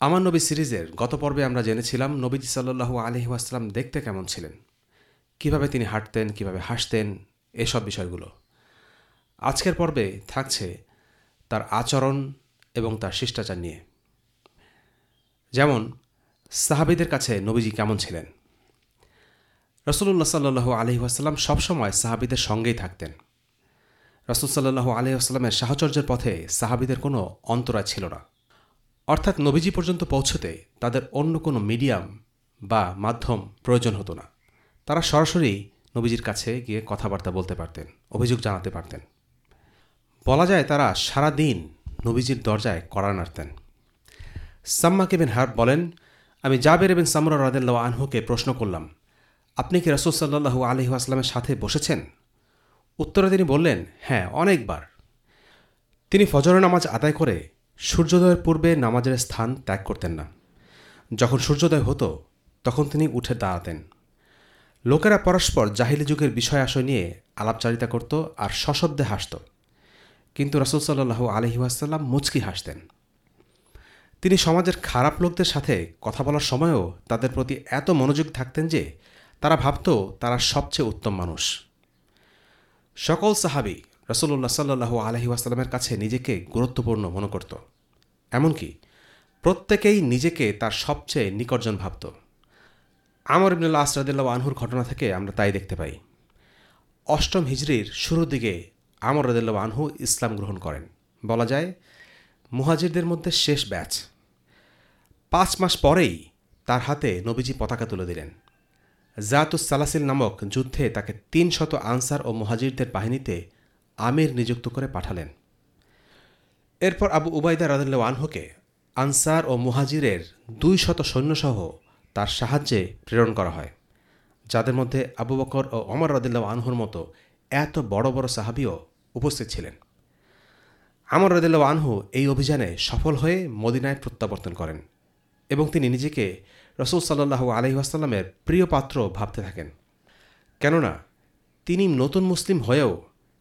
আমার নবী সিরিজের গত পর্বে আমরা জেনেছিলাম নবীজি সাল্লু আলহি আসসালাম দেখতে কেমন ছিলেন? কীভাবে তিনি হাঁটতেন, কীভাবে হাসতেন, এসব বিষয়গুলো। আজকের পর্বে থাকছে তার আচরণ এবং তার শিষ্টাচার নিয়ে। যেমন, সাহাবিদের কাছে নবীজি কেমন ছিলেন? রসুল্লাহ সাল্লু আলহি আসাল্লাম সবসময় সাহাবিদের সঙ্গেই থাকতেন। রসুল সাল্লু আলহি আসলামের সাহচর্যের পথে সাহাবিদের কোনো অন্তরায় ছিল না। অর্থাৎ নবীজি পর্যন্ত পৌঁছতে তাদের অন্য কোনো মিডিয়াম বা মাধ্যম প্রয়োজন হতো না। তারা সরাসরি নবীজির কাছে গিয়ে কথাবার্তা বলতে পারতেন, অভিযোগ জানাতে পারতেন। বলা যায় তারা সারা দিন নবীজির দরজায় কড়া নাড়তেন। সাম্মা কেবিন হার্ব বলেন, আমি জাবের এবং সামরা রাদেল্লা আনহুকে প্রশ্ন করলাম, আপনি কি রসুল সাল্লাহু আসলামের সাথে বসেছেন? উত্তরে তিনি বললেন হ্যাঁ অনেকবার। তিনি ফজর নামাজ আদায় করে সূর্যোদয়ের পূর্বে নামাজের স্থান ত্যাগ করতেন না। যখন সূর্যোদয় হতো, তখন তিনি উঠে দাঁড়াতেন। লোকেরা পরস্পর জাহিলি যুগের বিষয় আশয় নিয়ে আলাপচারিতা করত আর সশব্দে হাসত। কিন্তু রসুল সাল্লাহু আলহিহাসাল্লাম মুচকি হাসতেন। তিনি সমাজের খারাপ লোকদের সাথে কথা বলার সময়ও তাদের প্রতি এত মনোযোগ থাকতেন যে তারা ভাবত তারা সবচেয়ে উত্তম মানুষ। সকল সাহাবি রসুল্লাহ সাল্লু আলহি আসাল্লামের কাছে নিজেকে গুরুত্বপূর্ণ মনে করত। এমনকি প্রত্যেকেই নিজেকে তার সবচেয়ে নিকটজন ভাবত। আমর ইবনুল্লাহ আসরাদুল্লাহ আনহুর ঘটনা থেকে আমরা তাই দেখতে পাই। অষ্টম হিজড়ির শুরুর দিকে আমর রদুল্লাহ আনহু ইসলাম গ্রহণ করেন। বলা যায়, মুহাজিরদের মধ্যে শেষ ব্যাচ। পাঁচ মাস পরেই তার হাতে নবীজি পতাকা তুলে দিলেন। জাতুস সালাসিল নামক যুদ্ধে তাকে তিন শত আনসার ও মুহাজিরদের বাহিনীতে আমির নিযুক্ত করে পাঠালেন। এরপর আবু উবাইদা রাদুল্লাহ আনহুকে আনসার ও মুহাজিরের দুই শত সৈন্যসহ তার সাহায্যে প্রেরণ করা হয়, যাদের মধ্যে আবু বকর ও অমর রদুল্লাহ আনহুর মতো এত বড় বড় সাহাবিও উপস্থিত ছিলেন। আমর রদুল্লাহ আনহু এই অভিযানে সফল হয়ে মদিনায় প্রত্যাবর্তন করেন এবং তিনি নিজেকে রসুল সাল্লাহু আলহিহাস্লামের প্রিয় পাত্র ভাবতে থাকেন। কেননা, তিনি নতুন মুসলিম হয়েও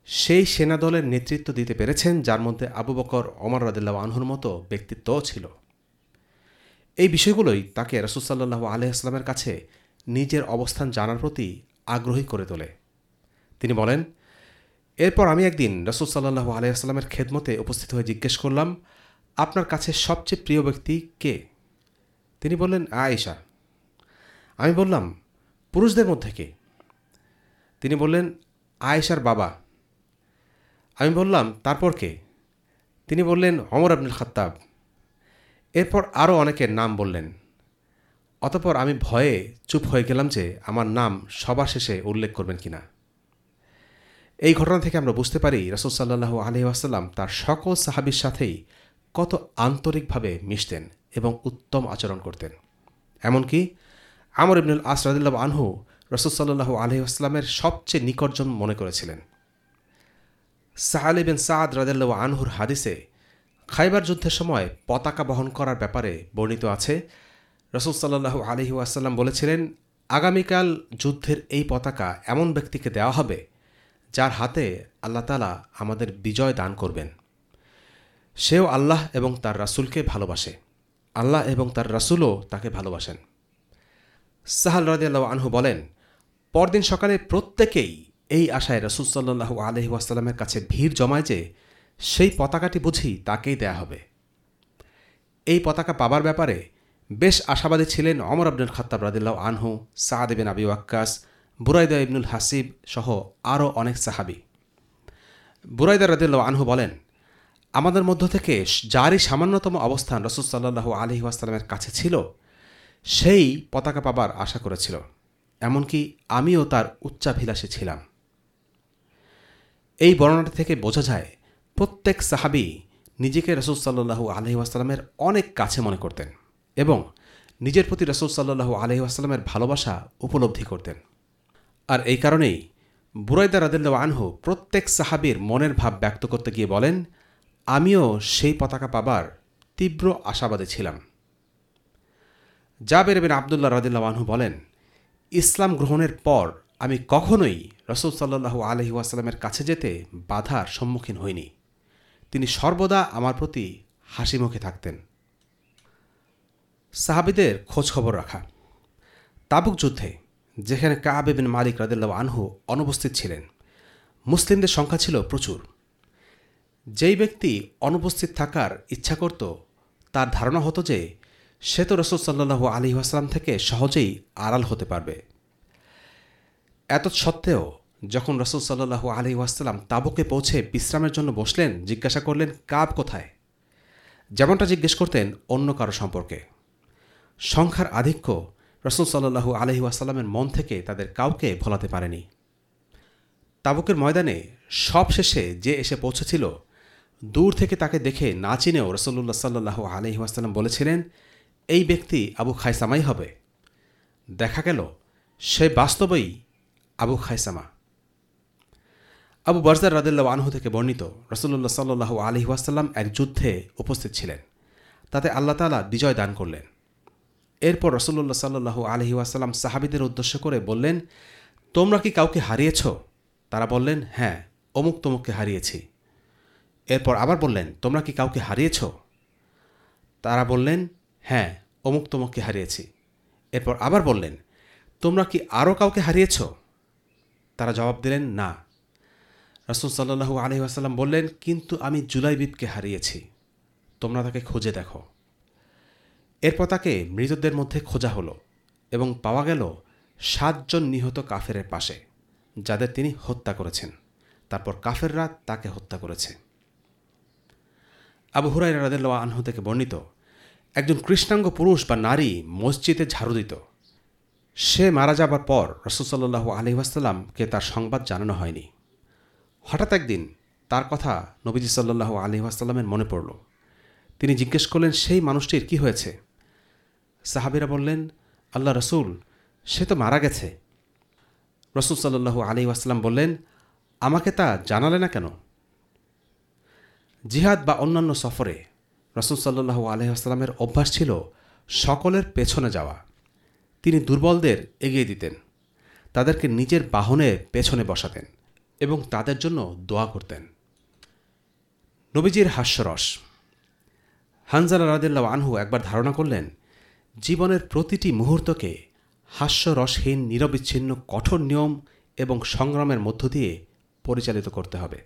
সেই সেনাদলের নেতৃত্ব দিতে পেরেছেন, যার মধ্যে আবু বকর অমর রাদিল্লাহ আনহুর মতো ব্যক্তিত্বও ছিল। এই বিষয়গুলোই তাকে রসুলসাল্লু আলহিহাস্লামের কাছে নিজের অবস্থান জানার প্রতি আগ্রহী করে তোলে। তিনি বলেন, এরপর আমি একদিন রসুল সাল্লাহু আলহিহাস্লামের খেদমতে উপস্থিত হয়ে জিজ্ঞেস করলাম, আপনার কাছে সবচেয়ে প্রিয় ব্যক্তি কে? তিনি বললেন, আয়েশা। আমি বললাম, পুরুষদের মধ্যে কে? তিনি বললেন, আয়েশার বাবা। আমি বললাম, তারপর কে? তিনি বললেন, অমর আব্দুল খাত্তাব। এরপর আরও অনেকের নাম বললেন। অতপর আমি ভয়ে চুপ হয়ে গেলাম যে আমার নাম সবার শেষে উল্লেখ করবেন কিনা। এই ঘটনা থেকে আমরা বুঝতে পারি রসুল সাল্লাহু আসাল্লাম তার সকল সাহাবির সাথেই কত আন্তরিকভাবে মিশতেন এবং উত্তম আচরণ করতেন। এমনকি আমর ইবনুল আসরাদুল্লাহ আনহু রসুলসাল্লু আলহি আসলামের সবচেয়ে নিকটজন মনে করেছিলেন। সাহালি বিন সাদ রাদেল্লা আনহুর হাদিসে, খাইবার যুদ্ধের সময় পতাকা বহন করার ব্যাপারে বর্ণিত আছে। রসুল সাল্লাহু আলহি আসাল্লাম বলেছিলেন, আগামীকাল যুদ্ধের এই পতাকা এমন ব্যক্তিকে দেওয়া হবে, যার হাতে আল্লাহ তালা আমাদের বিজয় দান করবেন। সেও আল্লাহ এবং তার রাসুলকে ভালোবাসে। আল্লাহ এবং তার রাসুলও তাকে ভালোবাসেন। সাহাল রাজিয়াল্লাহ আনহু বলেন, পরদিন সকালে প্রত্যেকেই এই আশায় রসুল সাল্লাহু আলহি আসাল্লামের কাছে ভিড় জমায় যে সেই পতাকাটি বুঝি তাকেই দেয়া হবে। এই পতাকা পাবার ব্যাপারে বেশ আশাবাদী ছিলেন অমর আব্দুল খত্তাব রাদিল্লাহ আনহু, সাদ বিন আবি ওয়াক্কাস, বুরাইদা ইবনুল হাসিব সহ আরও অনেক সাহাবি। বুরাইদা রাদিল্লাহ আনহু বলেন, আমাদের মধ্য থেকে যারই সামান্যতম অবস্থান রসুল সাল্লাহু আলহি আসসালামের কাছে ছিল, সেই পতাকা পাবার আশা করেছিল। এমনকি আমিও তার উচ্চাভিলাষী ছিলাম। এই বর্ণনাটা থেকে বোঝা যায়, প্রত্যেক সাহাবি নিজেকে রসুল সাল্লু আলহি আসসালামের অনেক কাছে মনে করতেন এবং নিজের প্রতি রসুল সাল্লাহু আলহি আসাল্লামের ভালোবাসা উপলব্ধি করতেন। আর এই কারণেই বুরাইদা রাদিল্লা আনহু প্রত্যেক সাহাবির মনের ভাব ব্যক্ত করতে গিয়ে বলেন, আমিও সেই পতাকা পাবার তীব্র আশাবাদী ছিলাম। জাবের বিন আবদুল্লাহ রাদিল্লা আনহু বলেন, ইসলাম গ্রহণের পর আমি কখনোই রসুল সাল্লাহু আলহি আসাল্লামের কাছে যেতে বাধার সম্মুখীন হইনি। তিনি সর্বদা আমার প্রতি হাসি মুখে থাকতেন। সাহাবিদের খোঁজখবর রাখা। তাবুক যুদ্ধে, যেখানে কাবে বিন মালিক রাদিল্লা আনহু অনুপস্থিত ছিলেন, মুসলিমদের সংখ্যা ছিল প্রচুর। যেই ব্যক্তি অনুপস্থিত থাকার ইচ্ছা করত, তার ধারণা হতো যে সে তো রসুল সাল্লাহু আলী আসলাম থেকে সহজেই আড়াল হতে পারবে। এত সত্ত্বেও যখন রসুল সাল্লাহু আলী ওয়াসাল্লাম তাবুকে পৌঁছে বিশ্রামের জন্য বসলেন, জিজ্ঞাসা করলেন, কাব কোথায়? যেমনটা জিজ্ঞেস করতেন অন্য কারও সম্পর্কে। সংখ্যার আধিক্য রসুল সাল্লাহু আলহি ওয়াসাল্লামের মন থেকে তাদের কাউকে ভোলাতে পারেনি। তাবুকের ময়দানে সব শেষে যে এসে পৌঁছেছিল, দূর থেকে তাকে দেখে না চিনেও রসল্লা সাল্লাহু আলহি ওয়াসাল্লাম বলেছিলেন, এই ব্যক্তি আবু খাইসামাই হবে। দেখা গেল, সে বাস্তবেই আবু খাইসামা। আবু বারজার রাদিল্লা আনহু থেকে বর্ণিত রসল্লা সাল্লু আলি ওয়াসাল্লাম এক যুদ্ধে উপস্থিত ছিলেন। তাতে আল্লাহ তালা বিজয় দান করলেন। এরপর রসল্লা সাল্লু আলহি ওয়াসাল্লাম সাহাবিদের উদ্দেশ্য করে বললেন, তোমরা কি কাউকে হারিয়েছ? তারা বললেন হ্যাঁ অমুক তমুককে হারিয়েছি। এরপর আবার বললেন, তোমরা কি কাউকে হারিয়েছ? তারা বললেন হ্যাঁ অমুক তমুককে হারিয়েছি। এরপর আবার বললেন, তোমরা কি আরও কাউকে হারিয়েছ? তারা জবাব দিলেন, না। রসুল সাল্লু আলহি আসাল্লাম বললেন, কিন্তু আমি জুলাইবিবকে হারিয়েছি। তোমরা তাকে খুঁজে দেখো। এরপর তাকে মৃতদের মধ্যে খোঁজা হলো এবং পাওয়া গেল সাতজন নিহত কাফেরের পাশে, যাদের তিনি হত্যা করেছেন। তারপর কাফেররা তাকে হত্যা করেছে। আবু হুরাই রাদেল্লা আনহু থেকে বর্ণিত, একজন কৃষ্ণাঙ্গ পুরুষ বা নারী মসজিদে ঝাড়ু দিত। সে মারা যাবার পর রসুলসাল্লু আলহিহাস্লামকে তার সংবাদ জানানো হয়নি। হঠাৎ একদিন তার কথা নবীজি সাল্লু আলহিহাস্লামের মনে পড়ল। তিনি জিজ্ঞেস করলেন, সেই মানুষটির কি হয়েছে? সাহাবিরা বললেন, আল্লাহ রসুল, সে তো মারা গেছে। রসুল সাল্লু আলি আসলাম বললেন, আমাকে তা জানালে না কেন? জিহাদ বা অন্যান্য সফরে রসুল সাল্লু আলহিহাস্লামের অভ্যাস ছিল সকলের পেছনে যাওয়া। তিনি দুর্বলদের এগিয়ে দিতেন। তাদেরকে নিজের বাহনের পেছনে বসাতেন এবং তাদের জন্য দোয়া করতেন। নবীজির হাস্যরস। হানজালা রাদিল্লা আনহু একবার ধারণা করলেন, জীবনের প্রতিটি মুহূর্তকে হাস্যরসহীন, নিরবিচ্ছিন্ন, কঠোর নিয়ম এবং সংগ্রামের মধ্য দিয়ে পরিচালিত করতে হবে।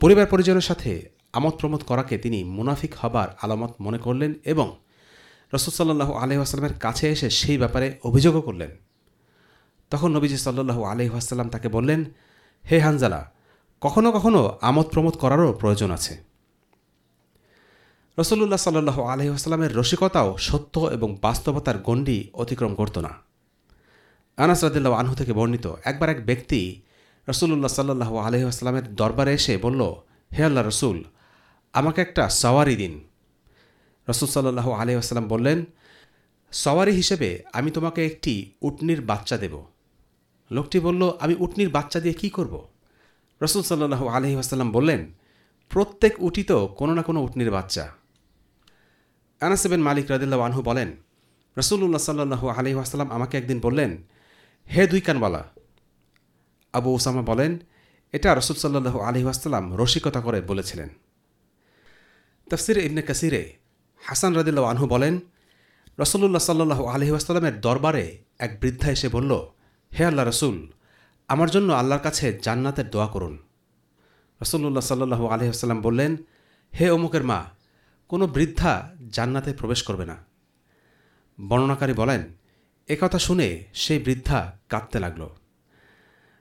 পরিবার পরিজনের সাথে আমোদ প্রমোদ করাকে তিনি মুনাফিক হবার আলামত মনে করলেন এবং রসদসাল্লাহু আলহিহাস্লামের কাছে এসে সেই ব্যাপারে অভিযোগও করলেন। তখন নবীজি সাল্লু আলহিহাস্লাম তাকে বললেন, হে হানজালা, কখনো কখনো আমোদ প্রমোদ করারও প্রয়োজন আছে। রসল্লাহ সাল্লু আলহিহাস্লামের রসিকতাও সত্য এবং বাস্তবতার গণ্ডি অতিক্রম করত না। আনাস রাদিল্লা আনহু থেকে বর্ণিত একবার এক ব্যক্তি রসুল্লাহ সাল্লু আলহিহাস্লামের দরবারে এসে বলল, হে আল্লাহ রসুল, আমাকে একটা সওয়ারি দিন। রসুল সাল্লাহ আলহিহাস্লাম বললেন, সওয়ারি হিসেবে আমি তোমাকে একটি উটনির বাচ্চা দেব। লোকটি বলল, আমি উটনির বাচ্চা দিয়ে কি করব? রসুল সাল্লাহ আলহিহাস্লাম বললেন, প্রত্যেক উটি তো কোনো না কোনো উটনির বাচ্চা। আনাসেবেন মালিক রাদিল্লা আনহু বলেন রসুল্লাহ সাল্লু আলহিহাস্লাম আমাকে একদিন বললেন, হে দুই কানবালা আবু ওসামা বলেন, এটা রসুল সাল্লু আলহিহাস্লাম রসিকতা করে বলেছিলেন। তফসির ইবনে কাসিরে হাসান রাদিল্লা আনহু বলেন রসল্লাহ সাল্লু আলহিহাস্লামের দরবারে এক বৃদ্ধা এসে বলল, হে আল্লাহ রসুল, আমার জন্য আল্লাহর কাছে জান্নাতের দোয়া করুন। রসল্লাহ সাল্লু আলহিহাস্লাম বললেন, হে অমুকের মা, কোনো বৃদ্ধা জান্নাতে প্রবেশ করবে না। বর্ণনাকারী বলেন কথা শুনে সেই বৃদ্ধা কাঁদতে লাগল।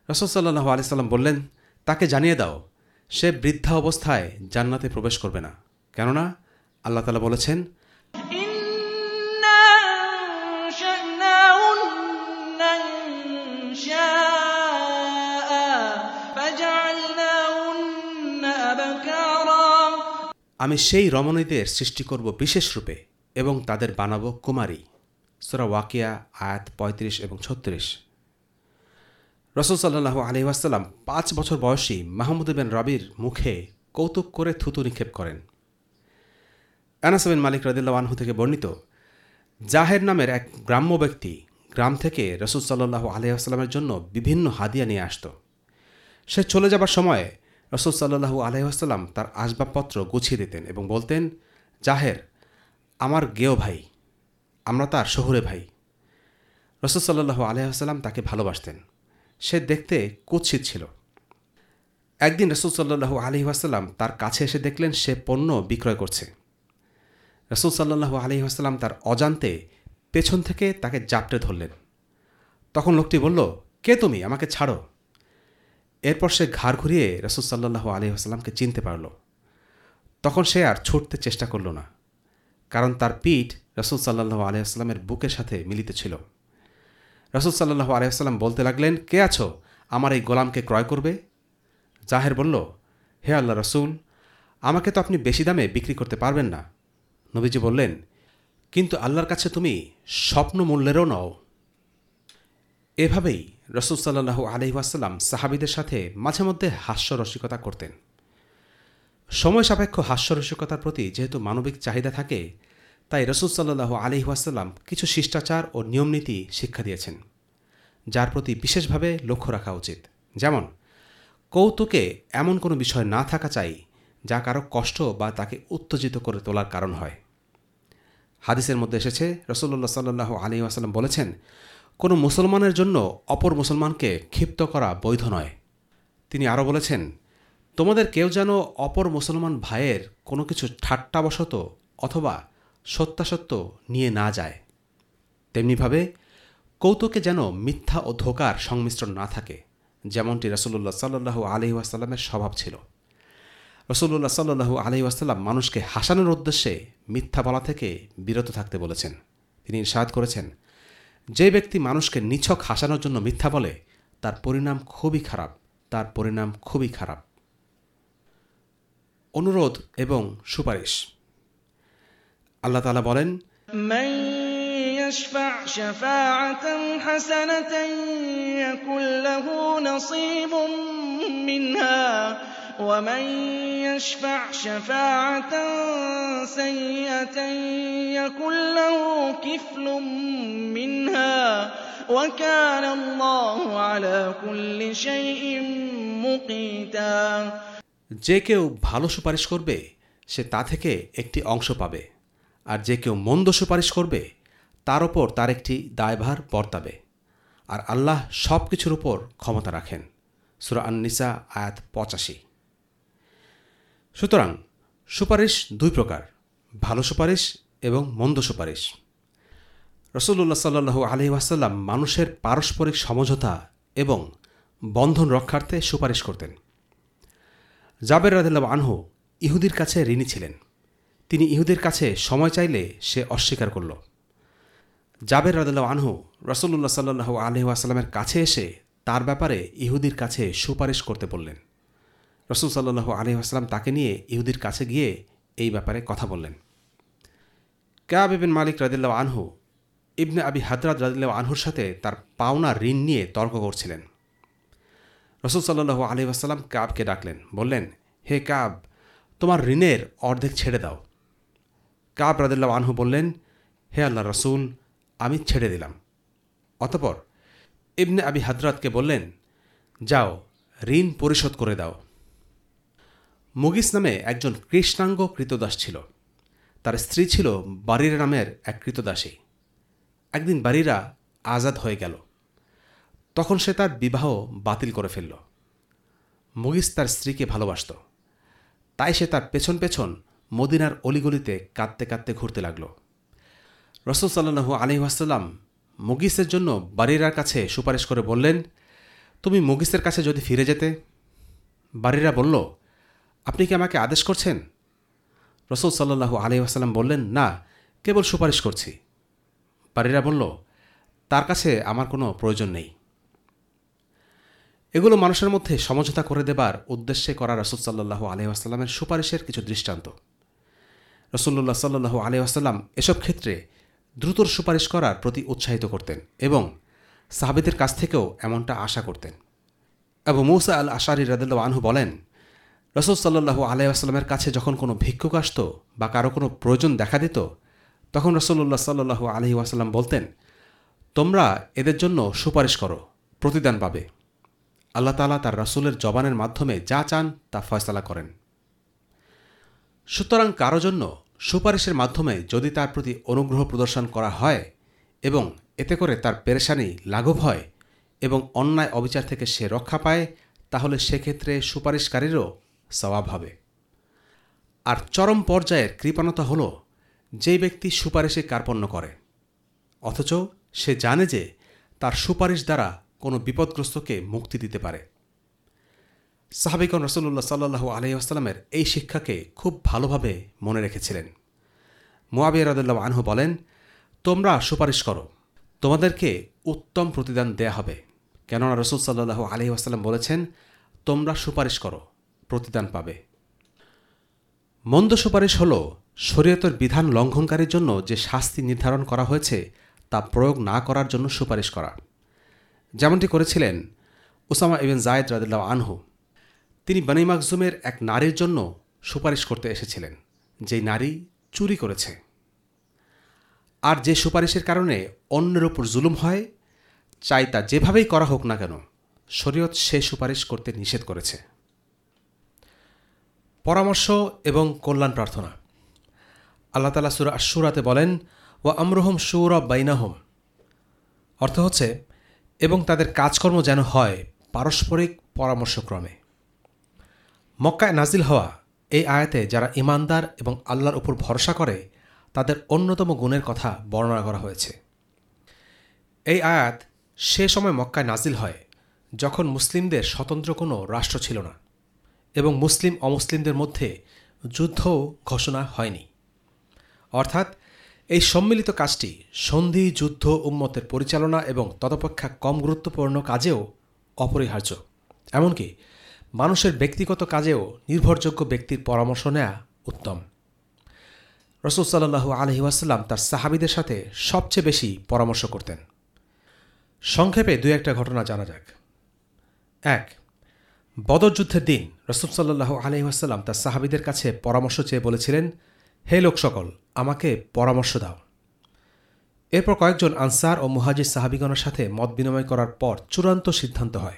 রসদ সাল্লাহু আলি সাল্লাম বললেন, তাকে জানিয়ে দাও, সে বৃদ্ধা অবস্থায় জান্নাতে প্রবেশ করবে না। কেননা আল্লাহ তালা বলেছেন আমি সেই রমণীদের সৃষ্টি করব বিশেষ রূপে এবং তাদের বানাবো কুমারী। সোরা ওয়াকিয়া আয়াত পঁয়ত্রিশ এবং ছত্রিশ। রসুল সাল্লাহু আলহিহাসাল্লাম পাঁচ বছর বয়সী মাহমুদ বিন রবির মুখে কৌতুক করে থুতু নিক্ষেপ করেন। আনাসবিন মালিক রদিল্লা আনহু থেকে বর্ণিত, জাহের নামের এক গ্রাম্য ব্যক্তি গ্রাম থেকে রসুল সাল্লাহু আলহিহাস্লামের জন্য বিভিন্ন হাদিয়া নিয়ে আসত। সে চলে যাবার সময় রসুল সাল্লাহু আলহিহাস্লাম তার আসবাবপত্র গুছিয়ে দিতেন এবং বলতেন, জাহের, আমার গেও ভাই, আমরা তার শহুরে ভাই। রসুল সাল্লাহু আলহিহাস্লাম তাকে ভালোবাসতেন। সে দেখতে কুৎসিত ছিল। একদিন রসুল সাল্লাহু আলি আসাল্লাম তার কাছে এসে দেখলেন সে পণ্য বিক্রয় করছে। রসুল সাল্লাহু আলি আসাল্লাম তার অজান্তে পেছন থেকে তাকে জাপটে ধরলেন। তখন লোকটি বলল, কে তুমি? আমাকে ছাড়ো। এরপর সে ঘাড় ঘুরিয়ে রসুল সাল্লাহু আলি আসাল্লামকে চিনতে পারল। তখন সে আর ছুটতে চেষ্টা করল না, কারণ তার পিঠ রসুল সাল্লাহু আলি আসলামের বুকের সাথে মিলিত ছিল। রসুল সাল্লাহু আলিয়াল্লাম বলতে লাগলেন, কে আছো? আমার এই গোলামকে ক্রয় করবে? জাহের বলল, হে আল্লাহ রসুল, আমাকে তো আপনি বেশি দামে বিক্রি করতে পারবেন না। নবীজি বললেন, কিন্তু আল্লাহর কাছে তুমি স্বপ্ন মূল্যেরও নও। এভাবেই রসুল সাল্লাহু আলহিহাসাল্লাম সাহাবিদের সাথে মাঝে মধ্যে হাস্যরসিকতা করতেন। সময় সাপেক্ষ হাস্যরসিকতার প্রতি যেহেতু মানবিক চাহিদা থাকে, তাই রসুল সাল্লাহ আলিহাসাল্লাম কিছু শিষ্টাচার ও নিয়মনীতি শিক্ষা দিয়েছেন, যার প্রতি বিশেষভাবে লক্ষ্য রাখা উচিত। যেমন, কৌতুকে এমন কোনো বিষয় না থাকা চাই যা কারও কষ্ট বা তাকে উত্তেজিত করে তোলার কারণ হয়। হাদিসের মধ্যে এসেছে রসুল্লাহ সাল্লাহ আলী আসাল্লাম বলেছেন, কোনো মুসলমানের জন্য অপর মুসলমানকে ক্ষিপ্ত করা বৈধ নয়। তিনি আরও বলেছেন, তোমাদের কেউ যেন অপর মুসলমান ভাইয়ের কোনো কিছু ঠাট্টাবশত অথবা সত্যাসত্য নিয়ে না যায়। তেমনিভাবে, কৌতুকে যেন মিথ্যা ও ধোকার সংমিশ্রণ না থাকে, যেমনটি রসুল্লাহ সাল্লু আলি ওয়াসাল্লামের স্বভাব ছিল। রসুল্লাহ সাল্লু আলি ওয়াসাল্লাম মানুষকে হাসানোর উদ্দেশ্যে মিথ্যা বলা থেকে বিরত থাকতে বলেছেন তিনি ইরশাদ করেছেন যে ব্যক্তি মানুষকে নিছক হাসানোর জন্য মিথ্যা বলে তার পরিণাম খুবই খারাপ তার পরিণাম খুবই খারাপ অনুরোধ এবং সুপারিশ আল্লাহ তালা বলেন من يشفع شفاعة حسنة يكن له نصيب منها ومن يشفع شفاعة سيئة يكن له كفل منها وكان الله على كل شيء مقيتا যে কেউ ভালো সুপারিশ করবে সে তা থেকে একটি অংশ পাবে আর যে কেউ মন্দ সুপারিশ করবে তার ওপর তার একটি দায়ভার বর্তাবে আর আল্লাহ সব কিছুর উপর ক্ষমতা রাখেন সুরা আননিসা আয়াত পঁচাশি সুতরাং, সুপারিশ দুই প্রকার, ভালো সুপারিশ এবং মন্দ সুপারিশ। রসুল্লাহ সাল্লু আলহি ওয়াসাল্লাম মানুষের পারস্পরিক সমঝোতা এবং বন্ধন রক্ষার্থে সুপারিশ করতেন। জাবের রাদিল্লাহ আনহু ইহুদির কাছে ঋণী ছিলেন। তিনি ইহুদের কাছে সময় চাইলে সে অস্বীকার করল। জাবের রাদিল্লাহ আনহু রসল্লা সাল্লু আলহিহাস্লামের কাছে এসে তার ব্যাপারে ইহুদির কাছে সুপারিশ করতে বললেন। রসুল সাল্লু আলহিহাস্লাম তাকে নিয়ে ইহুদির কাছে গিয়ে এই ব্যাপারে কথা বললেন। ক্যাব ইবিন মালিক রাদিল্লাহ আনহু, ইবনে আবি হাদরাত রাদিল্লাহ আনহুর সাথে তার পাওনা ঋণ নিয়ে তর্ক করছিলেন। রসুল সাল্লু আলহিহাস্লাম কাবকে ডাকলেন, বললেন, হে কাব, তোমার ঋণের অর্ধেক ছেড়ে দাও। কাব রাদিল্লাহ আনহু বললেন, হে আল্লাহ রসুল, আমি ছেড়ে দিলাম। অতপর ইবনে আবি হাদরাতকে বললেন, যাও, ঋণ পরিশোধ করে দাও। মুগিস নামে একজন কৃষ্ণাঙ্গ কৃতদাস ছিল। তার স্ত্রী ছিল বারিরা নামের এক কৃতদাসী। একদিন বারিরা আজাদ হয়ে গেল। তখন সে তার বিবাহ বাতিল করে ফেলল। মুগিস তার স্ত্রীকে ভালোবাসত। তাই সে তার পেছন পেছন মদিনার অলিগলিতে কাঁদতে কাঁদতে ঘুরতে লাগল। রসুল সাল্লু আলি ওয়াসাল্লাম মুগিসের জন্য বারিরার কাছে সুপারিশ করে বললেন, তুমি মুগিসের কাছে যদি ফিরে যেতে? বারিরা বলল আপনি কি আমাকে আদেশ করছেন? রসুল সাল্লু আলি ওয়াসাল্লাম বললেন, না, কেবল সুপারিশ করছি। বারিরা বলল, তার কাছে আমার কোনো প্রয়োজন নেই। এগুলো মানুষের মধ্যে সমঝোতা করে দেবার উদ্দেশ্যে করা রসুল সাল্লাহ আলহিহাস্লামের সুপারিশের কিছু দৃষ্টান্ত। রসল্লা সাল্লু আলিয়াসাল্লাম এসব ক্ষেত্রে দ্রুত সুপারিশ করার প্রতি উৎসাহিত করতেন এবং সাহাবিদের কাছ থেকেও এমনটা আশা করতেন। আবু মৌসা আল আশারি রাদুল্লাহ আনহু বলেন রসুল সাল্লু আলাইসাল্লামের কাছে যখন কোনো ভিক্ষুক আসত বা কারও কোনো প্রয়োজন দেখা দিত, তখন রসল্লা সাল্লু আলহি আসাল্লাম বলতেন, তোমরা এদের জন্য সুপারিশ করো, প্রতিদান পাবে। আল্লাহ তালা তার রসুলের জবানের মাধ্যমে যা চান তা ফয়সলা করেন। সুতরাং কারও জন্য সুপারিশের মাধ্যমে যদি তার প্রতি অনুগ্রহ প্রদর্শন করা হয় এবং এতে করে তার পেরেশানি লাঘব হয় এবং অন্যায় অবিচার থেকে সে রক্ষা পায়, তাহলে সেক্ষেত্রে সুপারিশকারীরও স্বভাব হবে আর চরম পর্যায়ের কৃপণতা হল, যে ব্যক্তি সুপারিশে কার্পণ্য করে, অথচ সে জানে যে তার সুপারিশ দ্বারা কোনো বিপদগ্রস্তকে মুক্তি দিতে পারে। সাহাবিকন রসুল্লাহ সাল্লু আলহিহাস্লামের এই শিক্ষাকে খুব ভালোভাবে মনে রেখেছিলেন। মোয়াবিয়া রদুল্লাহ আনহু বলেন, তোমরা সুপারিশ করো, তোমাদেরকে উত্তম প্রতিদান দেয়া হবে। কেননা রসুল আলহি আসাল্লাম বলেছেন, তোমরা সুপারিশ করো প্রতিদান পাবে। মন্দ সুপারিশ হল শরীয়তের বিধান লঙ্ঘনকারীর জন্য যে শাস্তি নির্ধারণ করা হয়েছে, তা প্রয়োগ না করার জন্য সুপারিশ করা। যেমনটি করেছিলেন ওসামা ইবেন জায়দ রাদিল্লাহ আনহু। তিনি বানি মাকজুমের এক নারীর জন্য সুপারিশ করতে এসেছিলেন, যেই নারী চুরি করেছে। আর যে সুপারিশের কারণে অন্যের ওপর জুলুম হয়, চাই তা যেভাবেই করা হোক না কেন, শরীয়ত সে সুপারিশ করতে নিষেধ করেছে। পরামর্শ এবং কল্যাণ প্রার্থনা। আল্লাহ তালা সুরা আশুরাতে বলেন ও আমরহম সুর বাইনাহম। অর্থ হচ্ছে, এবং তাদের কাজকর্ম যেন হয় পারস্পরিক পরামর্শক্রমে। মক্কায় নাজিল হওয়া এই আয়াতে যারা ইমানদার এবং আল্লাহর উপর ভরসা করে, তাদের অন্যতম গুণের কথা বর্ণনা করা হয়েছে। এই আয়াত সে সময় মক্কায় নাজিল হয়, যখন মুসলিমদের স্বতন্ত্র কোনো রাষ্ট্র ছিল না। এবং মুসলিম অমুসলিমদের মধ্যে যুদ্ধও ঘোষণা হয়নি। অর্থাৎ, এই সম্মিলিত কাজটি সন্ধি, যুদ্ধ, উম্মতের পরিচালনা এবং তদপেক্ষা কম গুরুত্বপূর্ণ কাজেও অপরিহার্য। এমনকি, মানুষের ব্যক্তিগত কাজেও নির্ভরযোগ্য ব্যক্তির পরামর্শ নেয়া উত্তম। রসুল সাল্লাহু আলহি ওয়াসাল্লাম তার সাহাবিদের সাথে সবচেয়ে বেশি পরামর্শ করতেন। সংক্ষেপে দুই একটা ঘটনা জানা যাক। এক বদর যুদ্ধের দিন রসুল সাল্লাহ আলহিহাস্লাম তার সাহাবিদের কাছে পরামর্শ চেয়ে বলেছিলেন, হে লোক সকল, আমাকে পরামর্শ দাও। এরপর কয়েকজন আনসার ও মুহাজির সাহাবিগণের সাথে মত বিনিময় করার পর চূড়ান্ত সিদ্ধান্ত হয়।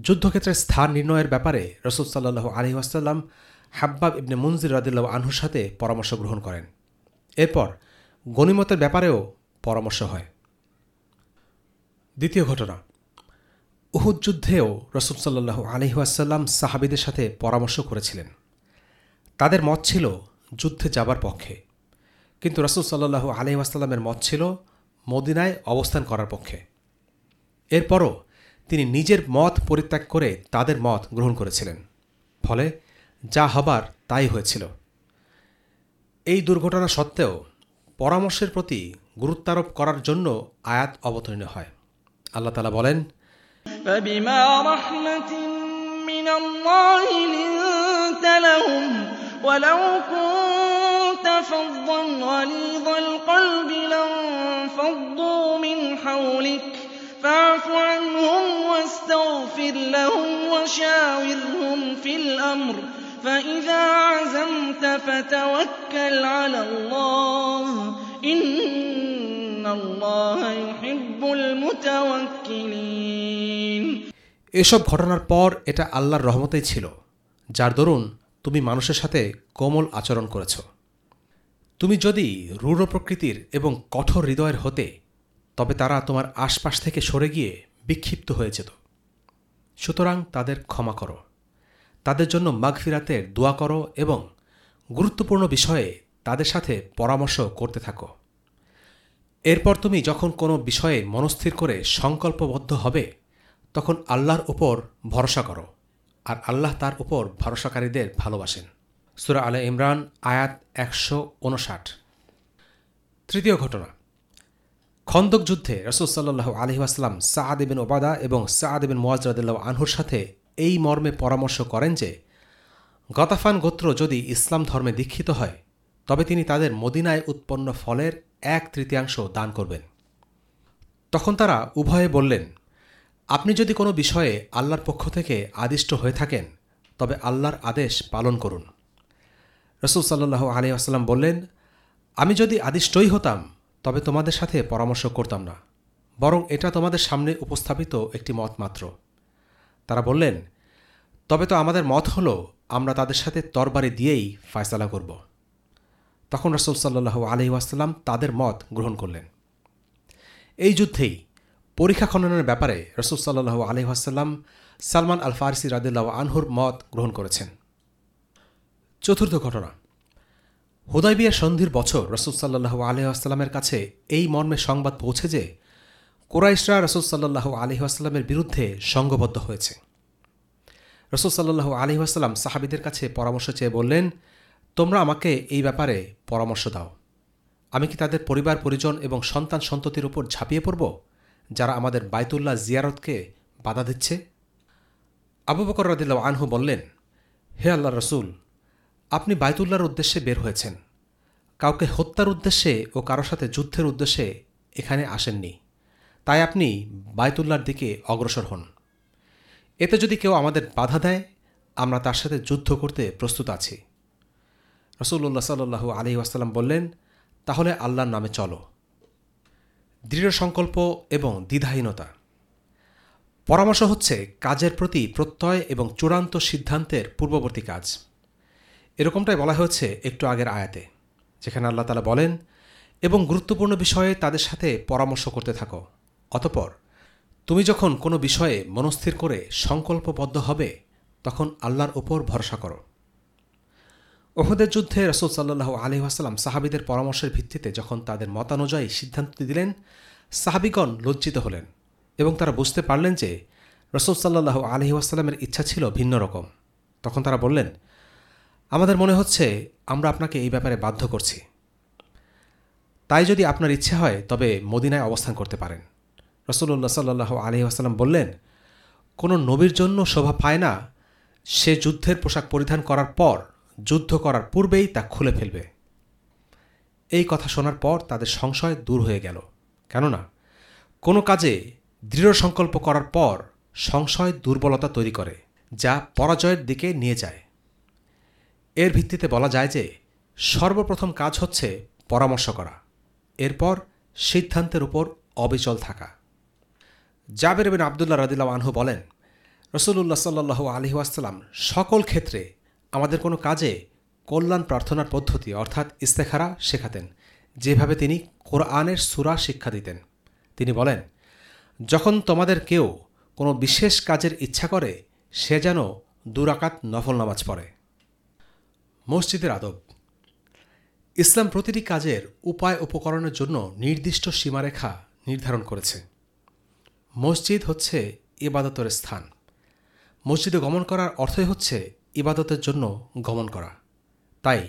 যুদ্ধক্ষেত্রের স্থান নির্ণয়ের ব্যাপারে রসুল সাল্লাহু আলহিহাস্লাম হাব্বাব ইবনে মুনজির রাদিল্লাহ আনহুর সাথে পরামর্শ গ্রহণ করেন। এরপর গণিমতের ব্যাপারেও পরামর্শ হয়। দ্বিতীয় ঘটনা উহুদ যুদ্ধেও রসুল সাল্লাহু আলহিহাসাল্লাম সাহাবিদের সাথে পরামর্শ করেছিলেন। তাদের মত ছিল যুদ্ধে যাবার পক্ষে। কিন্তু রসুল সাল্লাহু মত ছিল মদিনায় অবস্থান করার পক্ষে। এরপরও তিনি নিজের মত পরিত্যাগ করে তাদের মত গ্রহণ করেছিলেন। ফলে যা হবার তাই হয়েছিল। এই দুর্ঘটনা সত্ত্বেও পরামর্শের প্রতি গুরুত্বারোপ করার জন্য আয়াত অবতীর্ণ হয়। আল্লাহ তালা বলেন فبما رحمة من الله لنت لهم ولو كنت فظا غليظ القلب لانفضوا من حولك فاعف عنهم واستغفر لهم وشاورهم في الأمر فإذا عزمت فتوكل على الله إن এসব ঘটনার পর এটা আল্লাহর রহমতেই ছিল, যার দরুন তুমি মানুষের সাথে কোমল আচরণ করেছ। তুমি যদি রূঢ় প্রকৃতির এবং কঠোর হৃদয়ের হতে, তবে তারা তোমার আশপাশ থেকে সরে গিয়ে বিক্ষিপ্ত হয়ে যেত। সুতরাং তাদের ক্ষমা করো। তাদের জন্য মাগফিরাতের দোয়া করো এবং গুরুত্বপূর্ণ বিষয়ে তাদের সাথে পরামর্শ করতে থাকো। এরপর তুমি যখন কোনো বিষয়ে মনস্থির করে সংকল্পবদ্ধ হবে, তখন আল্লাহর উপর ভরসা করো, আর আল্লাহ তার উপর ভরসাকারীদের ভালোবাসেন। সুরা আলে ইমরান, আয়াত একশো উনষাট তৃতীয় ঘটনা। খন্দক যুদ্ধে রসুল সাল্লাহ আলহিহাস্লাম বিন ওবাদা এবং সাআদ বিন মোয়াজরাদিল্লাহ আনহুর সাথে এই মর্মে পরামর্শ করেন যে, গতাফান গোত্র যদি ইসলাম ধর্মে দীক্ষিত হয় তবে তিনি তাদের মদিনায় উৎপন্ন ফলের এক তৃতীয়াংশ দান করবেন। তখন তারা উভয়ে বললেন, আপনি যদি কোনো বিষয়ে আল্লাহর পক্ষ থেকে আদিষ্ট হয়ে থাকেন, তবে আল্লাহর আদেশ পালন করুন। রসুল সাল্লু আলি আসাল্লাম বললেন, আমি যদি আদিষ্টই হতাম, তবে তোমাদের সাথে পরামর্শ করতাম না, বরং এটা তোমাদের সামনে উপস্থাপিত একটি মত মাত্র। তারা বললেন, তবে তো আমাদের মত হলো, আমরা তাদের সাথে তরবারি দিয়েই ফায়সালা করব। তখন রসুল সাল্লু আলি ওয়াসাল্লাম তাদের মত গ্রহণ করলেন। এই যুদ্ধেই পরীক্ষা খননের ব্যাপারে রসুল সাল্লু আলি ওয়াসাল্লাম সালমান আল ফারসি রাদিল্লাহ আনহুর মত গ্রহণ করেছেন। চতুর্থ ঘটনা, হুদাইবিয়ার সন্ধির বছর রসুল সাল্লাহু আলহামের কাছে এই মর্মে সংবাদ পৌঁছে যে কোরাইশরা রসুল সাল্লাহু আলহিহাস্লামের বিরুদ্ধে সঙ্গবদ্ধ হয়েছে। রসুল সাল্লাহু আলহিহাস্লাম সাহাবিদের কাছে পরামর্শ চেয়ে বললেন তোমরা আমাকে এই ব্যাপারে পরামর্শ দাও। আমি কি তাদের পরিবার, পরিজন এবং সন্তান সন্ততির উপর ঝাঁপিয়ে পড়ব, যারা আমাদের বাইতুল্লাহ জিয়ারতকে বাধা দিচ্ছে? আবু বকর রদিল্লা আনহু বললেন, হে আল্লাহ রসুল, আপনি বাইতুল্লার উদ্দেশ্যে বের হয়েছেন। কাউকে হত্যার উদ্দেশ্যে ও কারও সাথে যুদ্ধের উদ্দেশ্যে এখানে আসেননি। তাই আপনি বায়তুল্লার দিকে অগ্রসর হন। এতে যদি কেউ আমাদের বাধা দেয়, আমরা তার সাথে যুদ্ধ করতে প্রস্তুত আছি। রসুল্লাহ সাল্লু আলি আসাল্লাম বললেন, তাহলে আল্লাহর নামে চলো। দৃঢ় সংকল্প এবং দ্বিধাহীনতা। পরামর্শ হচ্ছে কাজের প্রতি প্রত্যয় এবং চূড়ান্ত সিদ্ধান্তের পূর্ববর্তী কাজ। এরকমটাই বলা হয়েছে একটু আগের আয়াতে, যেখানে আল্লাহ তালা বলেন, এবং গুরুত্বপূর্ণ বিষয়ে তাদের সাথে পরামর্শ করতে থাকো। অতপর, তুমি যখন কোনো বিষয়ে মনস্থির করে সংকল্পবদ্ধ হবে, তখন আল্লাহর ওপর ভরসা করো। ওহদের যুদ্ধে রসুল সাল্লাহ আলি আসাল্লাম সাহাবিদের পরামর্শের ভিত্তিতে যখন তাদের মতানুযায়ী সিদ্ধান্ত দিলেন, সাহাবিগণ লজ্জিত হলেন এবং তারা বুঝতে পারলেন যে রসুল সাল্লাহ আলহি আসাল্লামের ইচ্ছা ছিল ভিন্ন রকম। তখন তারা বললেন, আমাদের মনে হচ্ছে আমরা আপনাকে এই ব্যাপারে বাধ্য করছি। তাই যদি আপনার ইচ্ছে হয়, তবে মদিনায় অবস্থান করতে পারেন। রসুল্লাহ সাল্লাহ আলি আসাল্লাম বললেন, কোনো নবীর জন্য শোভা পায় না। সে যুদ্ধের পোশাক পরিধান করার পর যুদ্ধ করার পূর্বেই তা খুলে ফেলবে। এই কথা শোনার পর তাদের সংশয় দূর হয়ে গেল। কেননা, কোনো কাজে দৃঢ় সংকল্প করার পর সংশয় দুর্বলতা তৈরি করে, যা পরাজয়ের দিকে নিয়ে যায়। এর ভিত্তিতে বলা যায় যে, সর্বপ্রথম কাজ হচ্ছে পরামর্শ করা, এরপর সিদ্ধান্তের উপর অবিচল থাকা। জাবের বিন আবদুল্লাহ রদিল্লা আনহু বলেন রসুল্লাহ সাল্লু আলহিউসালাম সকল ক্ষেত্রে আমাদের কোনো কাজে কল্যাণ প্রার্থনার পদ্ধতি, অর্থাৎ ইস্তেখারা শেখাতেন। যেভাবে তিনি কোরআনের সুরা শিক্ষা দিতেন। তিনি বলেন, যখন তোমাদের কেউ কোনো বিশেষ কাজের ইচ্ছা করে, সে যেন দুরাকাত নফল নামাজ পড়ে। মসজিদের আদব। ইসলাম প্রতিটি কাজের উপায় উপকরণের জন্য নির্দিষ্ট সীমারেখা নির্ধারণ করেছে। মসজিদ হচ্ছে ইবাদতের স্থান। মসজিদে গমন করার অর্থই হচ্ছে ইবাদতের জন্য গমন করা। তাই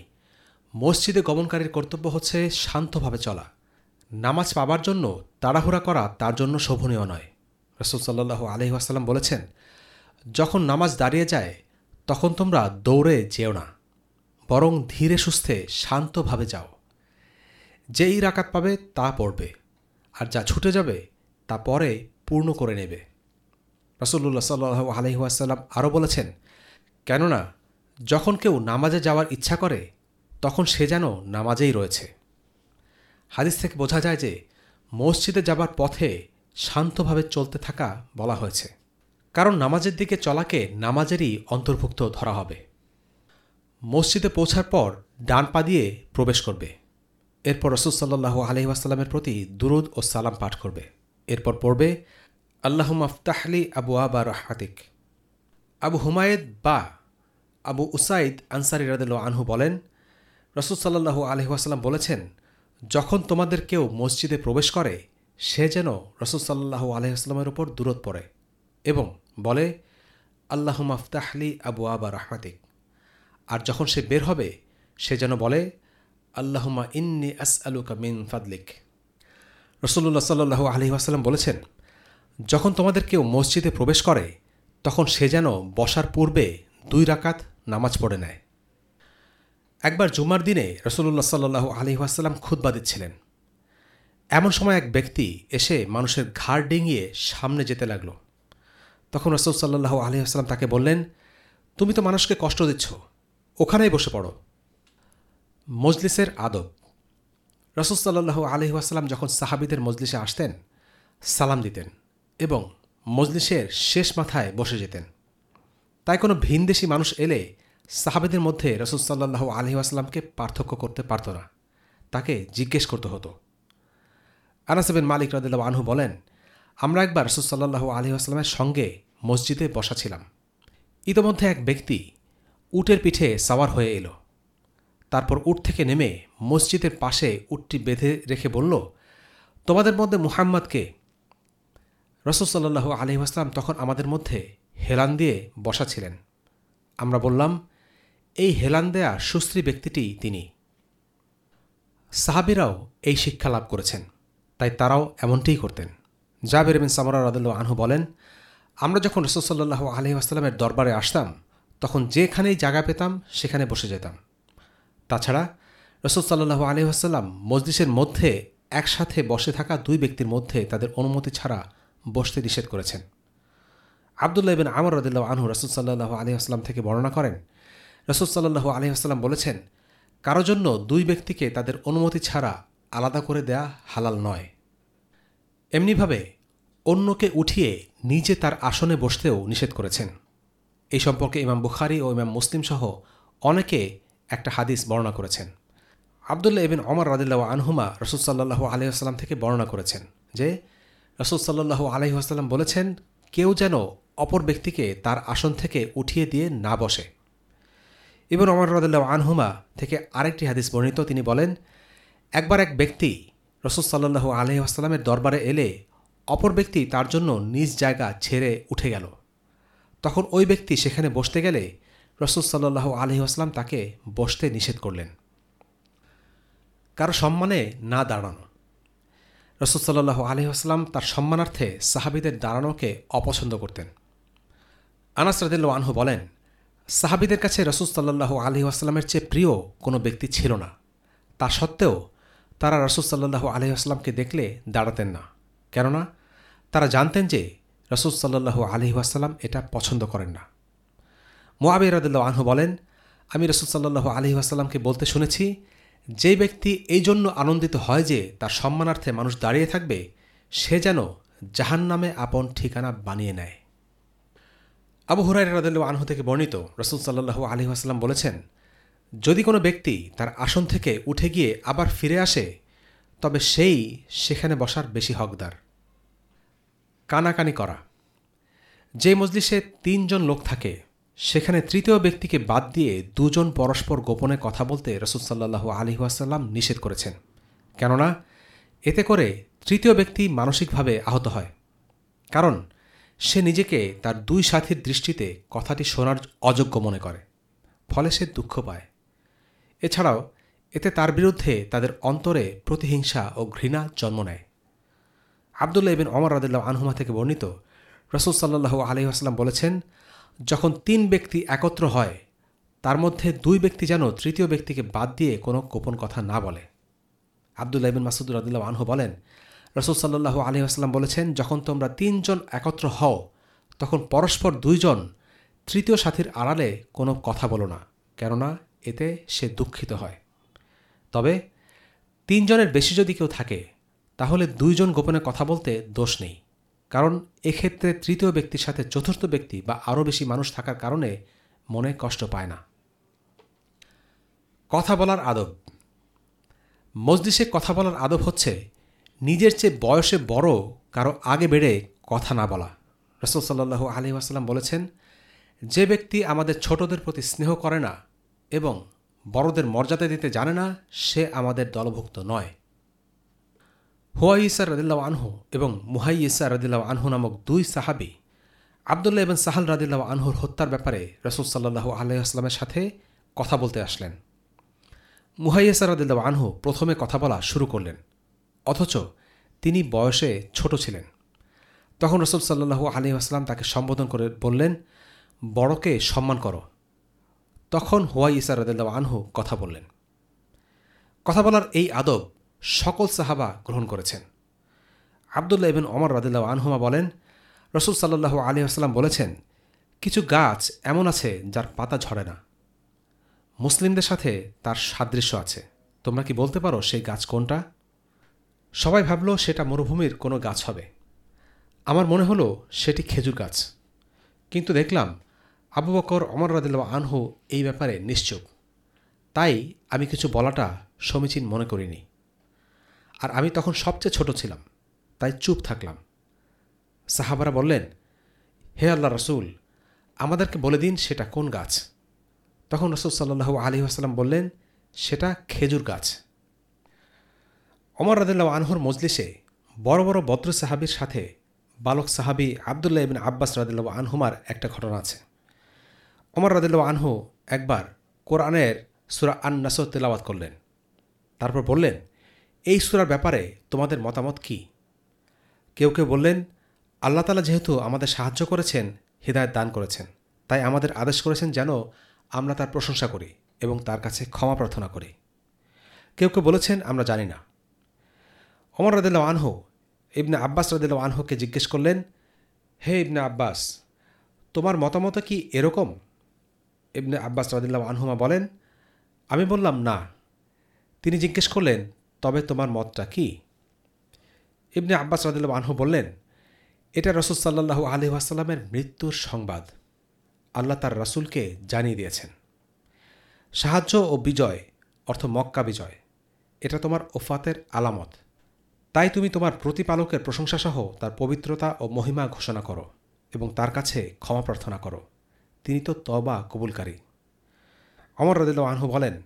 মসজিদে গমনকারীর কর্তব্য হচ্ছে শান্তভাবে চলা। নামাজ পাবার জন্য তাড়াহুড়া করা তার জন্য শোভনীয় নয়। রসুল সাল্লাহ আলহি আসাল্লাম বলেছেন, যখন নামাজ দাঁড়িয়ে যায়, তখন তোমরা দৌড়ে যেও না, বরং ধীরে সুস্থে শান্তভাবে যাও। যেই রাকাত পাবে, তা পড়বে, আর যা ছুটে যাবে, তা পরে পূর্ণ করে নেবে। রসল্লা সাল্লাহ আলহিহাসাল্লাম আরও বলেছেন কেননা, যখন কেউ নামাজে যাওয়ার ইচ্ছা করে, তখন সে যেন নামাজেই রয়েছে। হাদিস থেকে বোঝা যায় যে, মসজিদে যাবার পথে শান্তভাবে চলতে থাকা বলা হয়েছে। কারণ নামাজের দিকে চলাকে নামাজেরই অন্তর্ভুক্ত ধরা হবে। মসজিদে পৌঁছার পর ডান পা দিয়ে প্রবেশ করবে। এরপর রসুলসাল্লাহ আলহিহাস্লামের প্রতি দুরুদ ও সালাম পাঠ করবে। এরপর পড়বে আল্লাহ আফতাহলি আবু আবা রহমাতিক। আবু হুমায়েদ বা আবু উসাইদ আনসারি রাদ আনহু বলেন, রসুল সাল্লাহু আলহিহাস্লাম বলেছেন, যখন তোমাদের কেউ মসজিদে প্রবেশ করে, সে যেন রসুল সাল্লাহু আলহিহাস্লামের উপর দূরত পড়ে এবং বলে আল্লাহ আফতাহলি আবু আবা রহমাতিক। আর যখন সে বের হবে, সে যেন বলে আল্লাহমা ইন্নি আস আলুকা মিন ফাদলিক। রসল্লা সাল্লু আলহি আসাল্লাম বলেছেন, যখন তোমাদের কেউ মসজিদে প্রবেশ করে, তখন সে যেন বসার পূর্বে দুই রাকাত নামাজ পড়ে নেয়। একবার জুমার দিনে রসুল্লাহ সাল্লু আলী আসাল্লাম খুদ্া দিচ্ছিলেন। এমন সময় এক ব্যক্তি এসে মানুষের ঘাড় ডিঙিয়ে সামনে যেতে লাগল। তখন রসুল সাল্লাহু আলী আসসালাম তাকে বললেন, তুমি তো মানুষকে কষ্ট দিচ্ছ, ওখানেই বসে পড়ো। মজলিসের আদব। রসুল সাল্লাহু আলী আসসালাম যখন সাহাবিদের মজলিসে আসতেন, সালাম দিতেন এবং মজলিসের শেষ মাথায় বসে যেতেন। তাই কোনো ভিনদেশি মানুষ এলে সাহাবেদের মধ্যে রসুল সাল্লাহু আলহি আসলামকে পার্থক্য করতে পারত না। তাকে জিজ্ঞেস করতে হতো। আনাসেবেন মালিক রদিল্লা আনহু বলেন, আমরা একবার রসুল সাল্লাহু আলহি আসলামের সঙ্গে মসজিদে বসা ছিলাম। ইতোমধ্যে এক ব্যক্তি উটের পিঠে সাওয়ার হয়ে এলো। তারপর উট থেকে নেমে মসজিদের পাশে উটটি বেঁধে রেখে বলল, তোমাদের মধ্যে মুহাম্মদকে রসুল সাল্লাহু আলহি আসলাম তখন আমাদের মধ্যে হেলান দিয়ে বসা ছিলেন। আমরা বললাম, এই হেলান দেয়া সুশ্রী ব্যক্তিটি তিনি। সাহাবিরাও এই শিক্ষা লাভ করেছেন, তাই তারাও এমনটিই করতেন। জাবের বিন সামরা রদুল্লাহ আনহু বলেন, আমরা যখন রসুলসাল্লাহ আলহি আসসালামের দরবারে আসতাম, তখন যেখানেই জায়গা পেতাম, সেখানে বসে যেতাম। তাছাড়া রসুল সাল্লাহ আলহি আসাল্লাম মসজিদের মধ্যে একসাথে বসে থাকা দুই ব্যক্তির মধ্যে তাদের অনুমতি ছাড়া বসতে নিষেধ করেছেন। আবদুল্লাহ বিন আমর রদুল্লাহ আনহু রসুল সাল্লাহ আলহি আসসালাম থেকে বর্ণনা করেন। রসুল সাল্লাহু আলহি আসসালাম বলেছেন, কারও জন্য দুই ব্যক্তিকে তাদের অনুমতি ছাড়া আলাদা করে দেয়া হালাল নয়। এমনিভাবে অন্যকে উঠিয়ে নিজে তার আসনে বসতেও নিষেধ করেছেন। এই সম্পর্কে ইমাম বুখারি ও ইমাম মুসলিম সহ অনেকে একটা হাদিস বর্ণনা করেছেন। আবদুল্লাহ এবিন অমর রাদিল্লাহ আনহুমা রসুল সাল্লাহু আলহিহাস্লাম থেকে বর্ণনা করেছেন যে, রসুল সাল্লাহু আলহিহাস্লাম বলেছেন, কেউ যেন অপর ব্যক্তিকে তার আসন থেকে উঠিয়ে দিয়ে না বসে। ইবন অমর রদুল্লাহ আনহুমা থেকে আরেকটি হাদিস বর্ণিত, তিনি বলেন, একবার এক ব্যক্তি রসুল সাল্লাহু আলহি আসসালামের দরবারে এলে অপর ব্যক্তি তার জন্য নিজ জায়গা ছেড়ে উঠে গেল। তখন ওই ব্যক্তি সেখানে বসতে গেলে রসুল সাল্লাহু আলহি আসলাম তাকে বসতে নিষেধ করলেন। কারও সম্মানে না দাঁড়ানো। রসুল সাল্লাহু আলহি আসলাম তার সম্মানার্থে সাহাবিদের দাঁড়ানোকে অপছন্দ করতেন। আনাস রাদিল্লা আনহু বলেন, সাহাবিদের কাছে রসুল সাল্লাহু আলহি আসলামের চেয়ে প্রিয় কোনো ব্যক্তি ছিল না। তা সত্ত্বেও তারা রসুল সাল্লাহু আলহি আসলামকে দেখলে দাঁড়াতেন না। কেননা তারা জানতেন যে রসুল সাল্লাহু আলহি আসসালাম এটা পছন্দ করেন না। মোয়াবি রদুল্লাহ আনহু বলেন, আমি রসুল সাল্লাহু আলহি আসসালামকে বলতে শুনেছি, যে ব্যক্তি এই জন্য আনন্দিত হয় যে তার সম্মানার্থে মানুষ দাঁড়িয়ে থাকবে, সে যেন জাহান নামে আপন ঠিকানা বানিয়ে নেয়। আবু হুরাই রাদুল্লাহ আনহু থেকে বর্ণিত রসুল সাল্লাহু আলহি আসসালাম বলেছেন, যদি কোনো ব্যক্তি তার আসন থেকে উঠে গিয়ে আবার ফিরে আসে, তবে সেই সেখানে বসার বেশি হকদার। কানাকানি করা। যে মজলিসে তিনজন লোক থাকে, সেখানে তৃতীয় ব্যক্তিকে বাদ দিয়ে দুজন পরস্পর গোপনে কথা বলতে রসুলসাল্লাহু আলহি আসাল্লাম নিষেধ করেছেন। কেননা, এতে করে তৃতীয় ব্যক্তি মানসিকভাবে আহত হয়। কারণ সে নিজেকে তার দুই সাথীর দৃষ্টিতে কথাটি শোনার অযোগ্য মনে করে, ফলে সে দুঃখ পায়। এছাড়াও, এতে তার বিরুদ্ধে তাদের অন্তরে প্রতিহিংসা ও ঘৃণা জন্ম নেয়। আবদুল্লাহ ইবিন অমর রাদিল্লাহ আনহুমা থেকে বর্ণিত রসুল সাল্লাহু আলহি আসলাম বলেছেন, যখন তিন ব্যক্তি একত্র হয়, তার মধ্যে দুই ব্যক্তি যেন তৃতীয় ব্যক্তিকে বাদ দিয়ে কোনো গোপন কথা না বলে। আবদুল্লাহ ইবিন মাসুদ রাদিল্লাহ আনহু বলেন রসুল সাল্লাহু আলহি আসলাম বলেছেন, যখন তোমরা তিনজন একত্র হও, তখন পরস্পর দুইজন তৃতীয় সাথীর আড়ালে কোনো কথা বলো না, কেননা এতে সে দুঃখিত হয়। তবে তিনজনের বেশি যদি কেউ থাকে, তাহলে দুইজন গোপনে কথা বলতে দোষ নেই। কারণ এক্ষেত্রে তৃতীয় ব্যক্তির সাথে চতুর্থ ব্যক্তি বা আরও বেশি মানুষ থাকার কারণে মনে কষ্ট পায় না। কথা বলার আদব। মজলিসে কথা বলার আদব হচ্ছে নিজের চেয়ে বয়সে বড়, কারও আগে বেড়ে কথা না বলা। রসুল সাল্লাহু আলি আসাল্লাম বলেছেন, যে ব্যক্তি আমাদের ছোটদের প্রতি স্নেহ করে না এবং বড়দের মর্যাদা দিতে জানে না, সে আমাদের দলভুক্ত নয়। হুয়াই ইসার রদিল্লা আনহু এবং মুহাই ইসা রদিল্লা আনহু নামক দুই সাহাবি, আবদুল্লাহ এবং সাহাল রাদিল্লা আনহুর হত্যার ব্যাপারে রসুল সাল্লাহু আলাইসলামের সাথে কথা বলতে আসলেন। মুহাই ইসা রদিল্লা আনহু প্রথমে কথা বলা শুরু করলেন। অথচ তিনি বয়সে ছোট ছিলেন। তখন রসুল সাল্লাহু আলি আসলাম তাকে সম্বোধন করে বললেন, বড়কে সম্মান করো। তখন হুয়াই ইসা রদাল্লাহ আনহু কথা বললেন। কথা বলার এই আদব সকল সাহাবা গ্রহণ করেছেন। আবদুল্লাহ ইবিন অমর রাদিল্লাহ আনহুমা বলেন, রসুল সাল্লাহু আলী আসসালাম বলেছেন, কিছু গাছ এমন আছে যার পাতা ঝরে না। মুসলিমদের সাথে তার সাদৃশ্য আছে। তোমরা কি বলতে পারো সেই গাছ কোনটা? সবাই ভাবল সেটা মরুভূমির কোনো গাছ হবে। আমার মনে হলো সেটি খেজুর গাছ। কিন্তু দেখলাম আবু বকর অমর রাদিল্লা আনহু এই ব্যাপারে নিশ্চুপ। তাই আমি কিছু বলাটা সমীচীন মনে করিনি। আর আমি তখন সবচেয়ে ছোট ছিলাম, তাই চুপ থাকলাম। সাহাবারা বললেন, হে আল্লাহ রসুল, আমাদেরকে বলে দিন সেটা কোন গাছ? তখন রসুল সাল্লাহু আলী আসাল্লাম বললেন, সেটা খেজুর গাছ। অমর রাদিল্লা আনহুর মজলিসে বড় বড় বদ্র সাহাবির সাথে বালক সাহাবি আবদুল্লাহ ইবিন আব্বাস রাদিল্লা আনহুমার একটা ঘটনা আছে। অমর রাদিল্লা আনহু একবার কোরআনের সুরা আন নাসর তেলাওয়াত করলেন। তারপর বললেন, এই সুরার ব্যাপারে তোমাদের মতামত কি? কেউ কেউ বললেন, আল্লাহ তালা যেহেতু আমাদের সাহায্য করেছেন, হৃদায়ত দান করেছেন, তাই আমাদের আদেশ করেছেন যেন আমরা তার প্রশংসা করি এবং তার কাছে ক্ষমা প্রার্থনা করি। কেউ কেউ বলেছেন, আমরা জানি না। অমর রদিল্লা আনহু, ইবনে আব্বাস রদিল্লা আনহুকে জিজ্ঞেস করলেন, হে ইবনে আব্বাস, তোমার মতামত কি এরকম? ইবনে আব্বাস রদিল্লা আনহুমা বলেন, আমি বললাম, না। তিনি জিজ্ঞেস করলেন, তবে তোমার মতটা কি? ইবনে আব্বাস রদিল্লা আনহু বললেন, এটা রসুল সাল্লাহু আলহি আসাল্লামের মৃত্যুর সংবাদ। আল্লাহ তার রসুলকে জানিয়ে দিয়েছেন। সাহায্য ও বিজয় অর্থ মক্কা বিজয়। এটা তোমার ওফাতের আলামত। তাই তুমি তোমার প্রতিপালকের প্রশংসাসহ তার পবিত্রতা ও মহিমা ঘোষণা করো এবং তার কাছে ক্ষমা প্রার্থনা করো। তিনি তো তবা কবুলকারী। অমর রদিল্লা আনহু বলেন,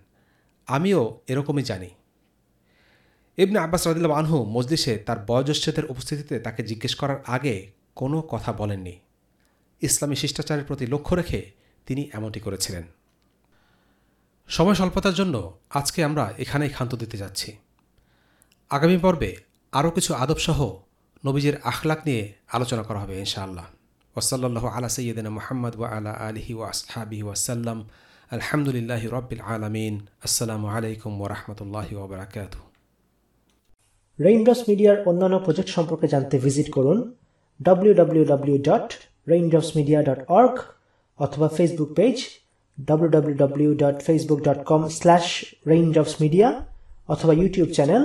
আমিও এরকমই জানি। ইবনে আব্বাস রদিল্লা আনহু মজলিসে তার বয়োজ্যেষ্ঠদের উপস্থিতিতে তাকে জিজ্ঞেস করার আগে কোনো কথা বলেননি। ইসলামী শিষ্টাচারের প্রতি লক্ষ্য রেখে তিনি এমনটি করেছিলেন। সময় স্বল্পতার জন্য আজকে আমরা এখানেই ক্ষান্ত দিতে যাচ্ছি। আগামী পর্বে আরও কিছু আদবসহ নবীজের আখলাক নিয়ে আলোচনা করা হবে ইনশাআল্লাহ। ওসল্লাহ আলা সৈয়দিন মোহাম্মদ ওয়া আলা আলহি ওয়া আসহাবি ওয়াসাল্লাম আলহামদুলিল্লাহ রব্বিল আলমিন। আসসালামু আলাইকুম ওরহমতুল্লাহি ওবরাকাত রেইনড্রপস মিডিয়ার অন্যান্য প্রজেক্ট সম্পর্কে জানতে ভিজিট করুন www.raindropsmedia.org অথবা ফেসবুক পেজ www.facebook.com/raindropsmedia অথবা YouTube channel